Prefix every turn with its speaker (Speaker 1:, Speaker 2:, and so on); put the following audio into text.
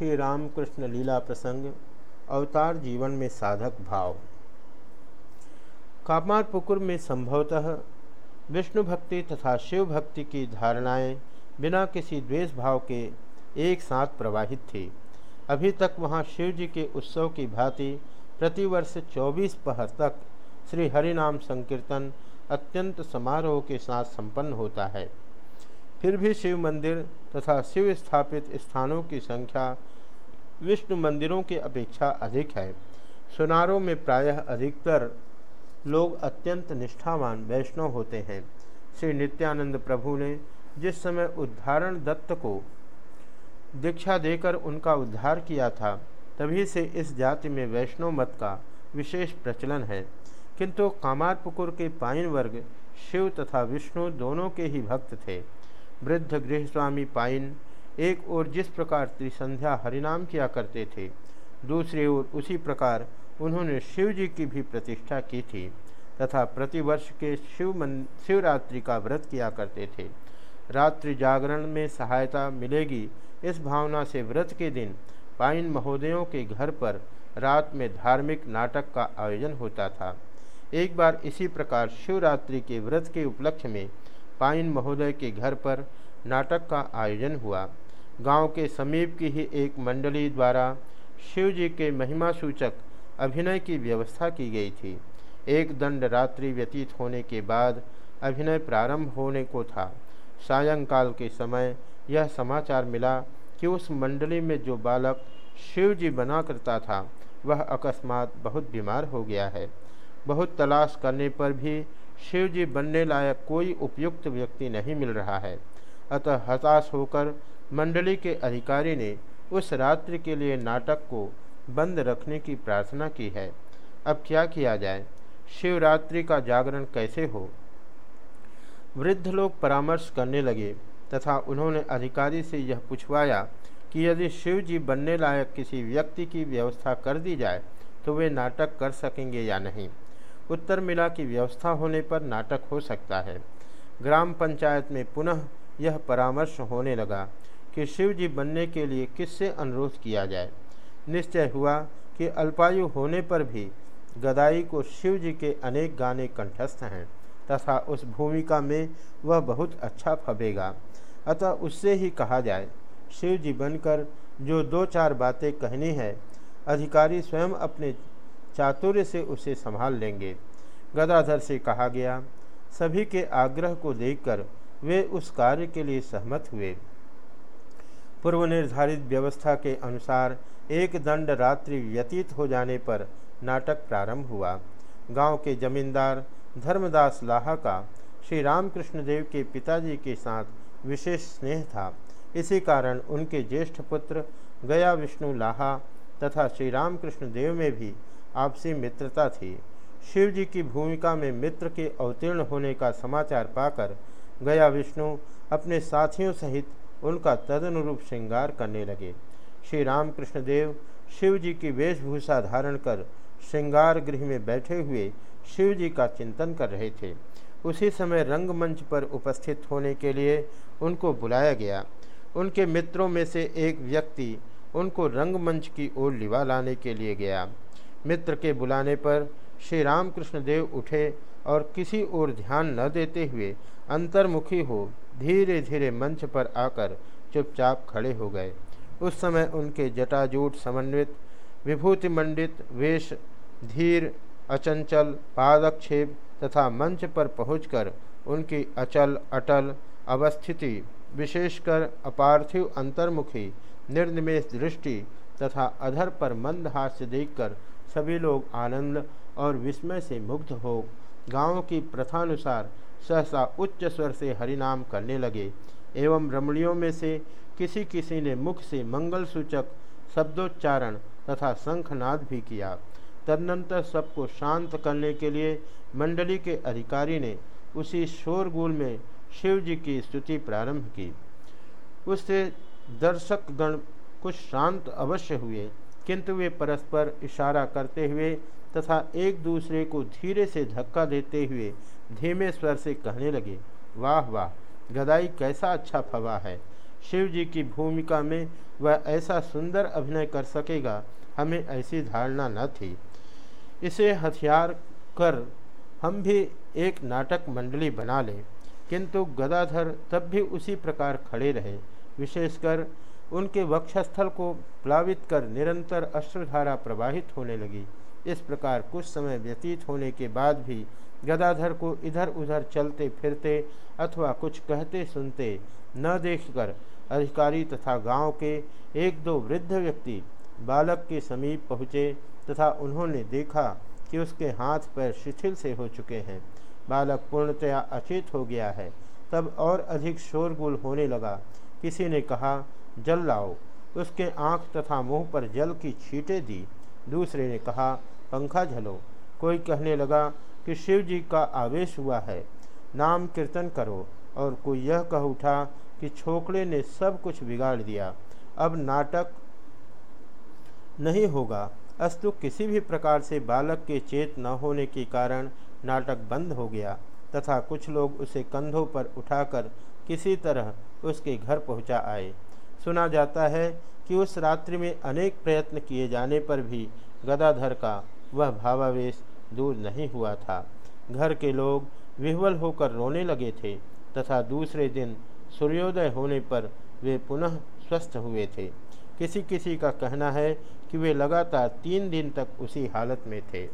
Speaker 1: श्री रामकृष्ण लीला प्रसंग, अवतार जीवन में साधक भाव। कामारपुकुर में संभवतः विष्णु भक्ति तथा शिव भक्ति की धारणाएँ बिना किसी द्वेष भाव के एक साथ प्रवाहित थी। अभी तक वहाँ शिव जी के उत्सव की भांति प्रतिवर्ष 24 पहर तक श्री हरिनाम संकीर्तन अत्यंत समारोह के साथ संपन्न होता है। फिर भी शिव मंदिर तथा शिव स्थापित स्थानों की संख्या विष्णु मंदिरों की अपेक्षा अधिक है। सुनारों में प्रायः अधिकतर लोग अत्यंत निष्ठावान वैष्णव होते हैं। श्री नित्यानंद प्रभु ने जिस समय उद्धारण दत्त को दीक्षा देकर उनका उद्धार किया था, तभी से इस जाति में वैष्णव मत का विशेष प्रचलन है। किंतु कामारपुकुर के पाइन वर्ग, शिव तथा विष्णु दोनों के ही भक्त थे। वृद्ध गृहस्वामी पाइन एक ओर जिस प्रकार त्रिसंध्या हरिनाम किया करते थे, दूसरी ओर उसी प्रकार उन्होंने शिव जी की भी प्रतिष्ठा की थी, तथा प्रतिवर्ष के शिव मन, शिवरात्रि का व्रत किया करते थे। रात्रि जागरण में सहायता मिलेगी इस भावना से व्रत के दिन पाइन महोदयों के घर पर रात में धार्मिक नाटक का आयोजन होता था। एक बार इसी प्रकार शिवरात्रि के व्रत के उपलक्ष्य में पाइन महोदय के घर पर नाटक का आयोजन हुआ। गाँव के समीप की ही एक मंडली द्वारा शिव जी के महिमा सूचक अभिनय की व्यवस्था की गई थी। एक दंड रात्रि व्यतीत होने के बाद अभिनय प्रारंभ होने को था। सायंकाल के समय यह समाचार मिला कि उस मंडली में जो बालक शिव जी बना करता था, वह अकस्मात बहुत बीमार हो गया है। बहुत तलाश करने पर भी शिव जी बनने लायक कोई उपयुक्त व्यक्ति नहीं मिल रहा है। अतः हताश होकर मंडली के अधिकारी ने उस रात्रि के लिए नाटक को बंद रखने की प्रार्थना की है। अब क्या किया जाए? शिवरात्रि का जागरण कैसे हो? वृद्ध लोग परामर्श करने लगे तथा उन्होंने अधिकारी से यह पूछवाया कि यदि शिव जी बनने लायक किसी व्यक्ति की व्यवस्था कर दी जाए तो वे नाटक कर सकेंगे या नहीं? उत्तर मिला कि व्यवस्था होने पर नाटक हो सकता है। ग्राम पंचायत में पुनः यह परामर्श होने लगा कि शिव जी बनने के लिए किससे अनुरोध किया जाए। निश्चय हुआ कि अल्पायु होने पर भी गदाई को शिव जी के अनेक गाने कंठस्थ हैं, तथा उस भूमिका में वह बहुत अच्छा फबेगा। अतः उससे ही कहा जाए शिव जी बनकर जो दो चार बातें कहनी है, अधिकारी स्वयं अपने चातुर्य से उसे संभाल लेंगे। गदाधर से कहा गया, सभी के आग्रह को देखकर वे उस कार्य के लिए सहमत हुए। पूर्व निर्धारित व्यवस्था के अनुसार एक दंड रात्रि व्यतीत हो जाने पर नाटक प्रारंभ हुआ। गाँव के जमींदार धर्मदास लाहा का श्री रामकृष्ण देव के पिताजी के साथ विशेष स्नेह था। इसी कारण उनके ज्येष्ठ पुत्र गया विष्णु लाहा तथा श्री रामकृष्ण देव में भी आपसी मित्रता थी। शिव जी की भूमिका में मित्र के अवतीर्ण होने का समाचार पाकर गया विष्णु अपने साथियों सहित उनका तदनुरूप श्रृंगार करने लगे। श्री रामकृष्ण देव शिव जी की वेशभूषा धारण कर श्रृंगार गृह में बैठे हुए शिव जी का चिंतन कर रहे थे। उसी समय रंगमंच पर उपस्थित होने के लिए उनको बुलाया गया। उनके मित्रों में से एक व्यक्ति उनको रंगमंच की ओर लिवा लाने के लिए गया। मित्र के बुलाने पर श्री रामकृष्ण देव उठे और किसी ओर ध्यान न देते हुए अंतर्मुखी हो धीरे धीरे मंच पर आकर चुपचाप खड़े हो गए। उस समय उनके जटाजूट समन्वित विभूति मंडित वेश, धीर, अचंचल, पादक्षेप तथा मंच पर पहुंचकर उनकी अचल, अटल अवस्थिति, विशेषकर अपार्थिव अंतर्मुखी निर्निमेष दृष्टि तथा अधर पर मंद हास्य देखकर सभी लोग आनंद और विस्मय से मुग्ध हो। गाँव की प्रथानुसार सहसा उच्च स्वर से हरिनाम करने लगे। एवं रमणियों में से किसी किसी ने मुख से मंगल सूचक शब्दोच्चारण तथा शंखनाद भी किया। तदनंतर सबको शांत करने के लिए मंडली के अधिकारी ने उसी शोरगुल में शिव जी की स्तुति प्रारंभ की। उससे दर्शक गण कुछ शांत अवश्य हुए, किंतु वे परस्पर इशारा करते हुए तथा एक दूसरे को धीरे से धक्का देते हुए धीमे स्वर से कहने लगे, वाह वाह, गदाई कैसा अच्छा फवा है। शिव जी की भूमिका में वह ऐसा सुंदर अभिनय कर सकेगा, हमें ऐसी धारणा न थी। इसे हथियार कर हम भी एक नाटक मंडली बना लें। किंतु गदाधर तब भी उसी प्रकार खड़े रहे, विशेषकर उनके वक्षस्थल को प्लावित कर निरंतर अश्रुधारा प्रवाहित होने लगी। इस प्रकार कुछ समय व्यतीत होने के बाद भी गदाधर को इधर उधर चलते फिरते अथवा कुछ कहते सुनते न देखकर अधिकारी तथा गाँव के एक दो वृद्ध व्यक्ति बालक के समीप पहुँचे तथा उन्होंने देखा कि उसके हाथ पैर शिथिल से हो चुके हैं। बालक पूर्णतया अचेत हो गया है। तब और अधिक शोरगुल होने लगा। किसी ने कहा, जल लाओ। उसके आँख तथा मुँह पर जल की छींटें दी। दूसरे ने कहा, पंखा झलो। कोई कहने लगा कि शिव जी का आवेश हुआ है। नाम कीर्तन करो। और कोई यह कह उठा कि छोकड़े ने सब कुछ बिगाड़ दिया। अब नाटक नहीं होगा। अस्तु किसी भी प्रकार से बालक के चेत न होने के कारण नाटक बंद हो गया तथा कुछ लोग उसे कंधों पर उठाकर किसी तरह उसके घर पहुँचा आए। सुना जाता है कि उस रात्रि में अनेक प्रयत्न किए जाने पर भी गदाधर का वह भावावेश दूर नहीं हुआ था। घर के लोग विह्वल होकर रोने लगे थे तथा दूसरे दिन सूर्योदय होने पर वे पुनः स्वस्थ हुए थे। किसी किसी का कहना है कि वे लगातार तीन दिन तक उसी हालत में थे।